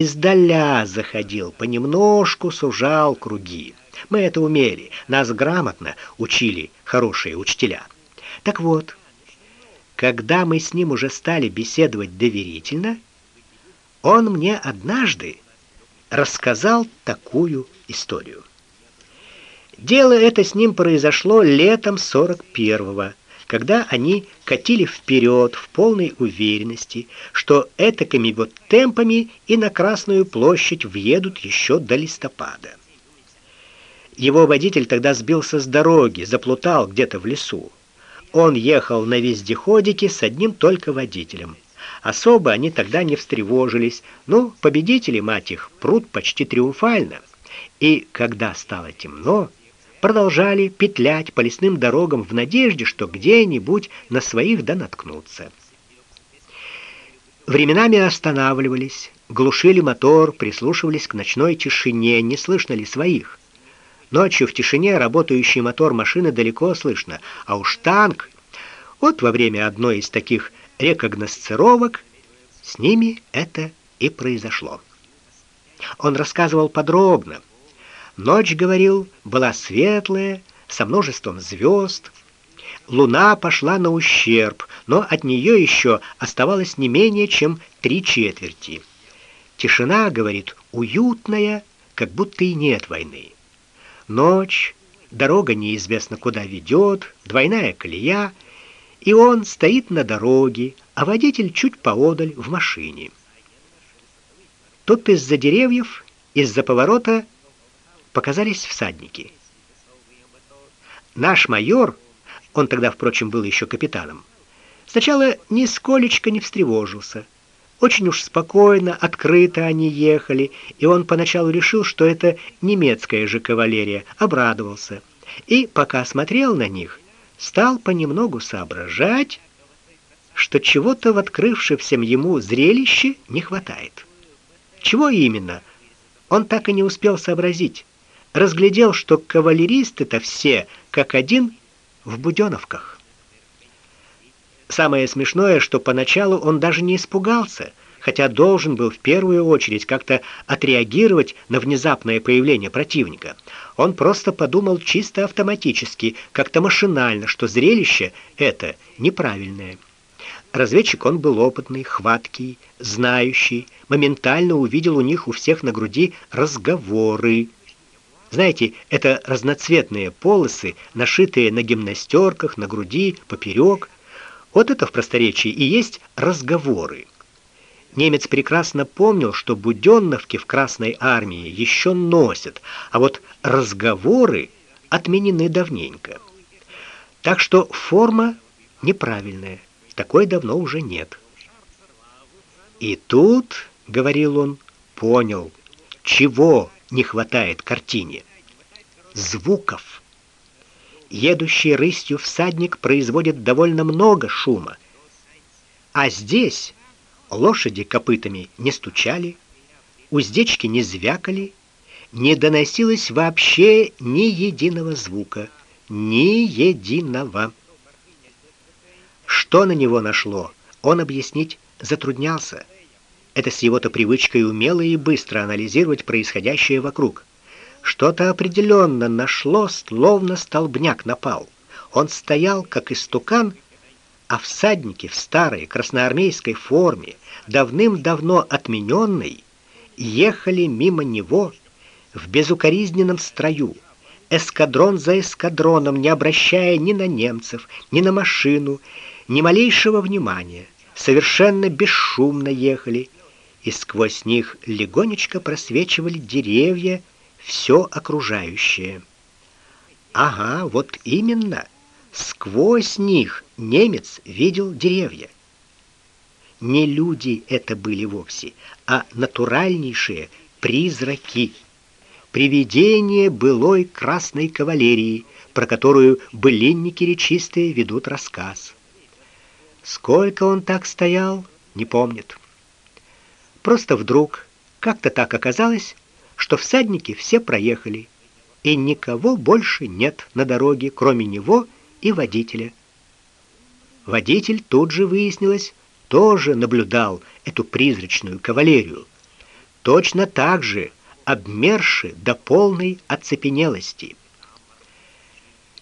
издаля заходил, понемножку сужал круги. Мы это умели, нас грамотно учили хорошие учителя. Так вот, когда мы с ним уже стали беседовать доверительно, он мне однажды рассказал такую историю. Дело это с ним произошло летом 41-го, когда они катили вперед в полной уверенности, что этакими вот темпами и на Красную площадь въедут еще до листопада. Его водитель тогда сбился с дороги, заплутал где-то в лесу. Он ехал на вездеходике с одним только водителем. Особо они тогда не встревожились, но победители, мать их, прут почти триумфально. И когда стало темно, продолжали петлять по лесным дорогам в надежде, что где-нибудь на своих да наткнутся. Временами останавливались, глушили мотор, прислушивались к ночной тишине, не слышно ли своих. Ночью в тишине работающий мотор машины далеко слышно, а уж танк. Вот во время одной из таких рекогносцировок с ними это и произошло. Он рассказывал подробно. Ночь, говорил, была светлая, со множеством звезд. Луна пошла на ущерб, но от нее еще оставалось не менее чем три четверти. Тишина, говорит, уютная, как будто и нет войны. Ночь, дорога неизвестно куда ведет, двойная колея, и он стоит на дороге, а водитель чуть поодаль в машине. Тут из-за деревьев, из-за поворота показались всадники. Наш майор, он тогда, впрочем, был еще капитаном, сначала нисколечко не встревожился. Очень уж спокойно, открыто они ехали, и он поначалу решил, что это немецкая же кавалерия, обрадовался. И пока смотрел на них, стал понемногу соображать, что чего-то в открывшемся ему зрелище не хватает. Чего именно? Он так и не успел сообразить. Разглядел, что кавалеристы-то все как один в будёновках. Самое смешное, что поначалу он даже не испугался, хотя должен был в первую очередь как-то отреагировать на внезапное появление противника. Он просто подумал чисто автоматически, как-то машинально, что зрелище это неправильное. Разведчик он был опытный, хваткий, знающий, моментально увидел у них у всех на груди разговоры. Знаете, это разноцветные полосы, нашитые на гимнастерках, на груди, поперек, вот это в просторечии и есть разговоры. Немец прекрасно помнил, что будённовки в Красной армии еще носят, а вот разговоры отменены давненько. Так что форма неправильная. Такой давно уже нет. И тут, говорил он, понял, чего не хватает картине. Звуков едущий рысью всадник производит довольно много шума. А здесь лошади копытами не стучали, уздечки не звякали, не доносилось вообще ни единого звука, ни единого. Что на него нашло, он объяснить затруднялся. Это с его-то привычкой умело и быстро анализировать происходящее вокруг. Что-то определенно нашло, словно столбняк напал. Он стоял, как истукан, а всадники в старой красноармейской форме, давным-давно отмененной, ехали мимо него в безукоризненном строю, эскадрон за эскадроном, не обращая ни на немцев, ни на машину, ни малейшего внимания, совершенно бесшумно ехали, и сквозь них легонечко просвечивали деревья, все окружающее. Ага, вот именно. Сквозь них немец видел деревья. Не люди это были вовсе, а натуральнейшие призраки. Привидения былой красной кавалерии, про которую былинники речистые ведут рассказ. Сколько он так стоял, не помнит. Просто вдруг как-то так оказалось, что всадники все проехали, и никого больше нет на дороге, кроме него и водителя. Водитель тут же выяснилось, тоже наблюдал эту призрачную кавалерию. точно так же обмерши до полной оцепенелости.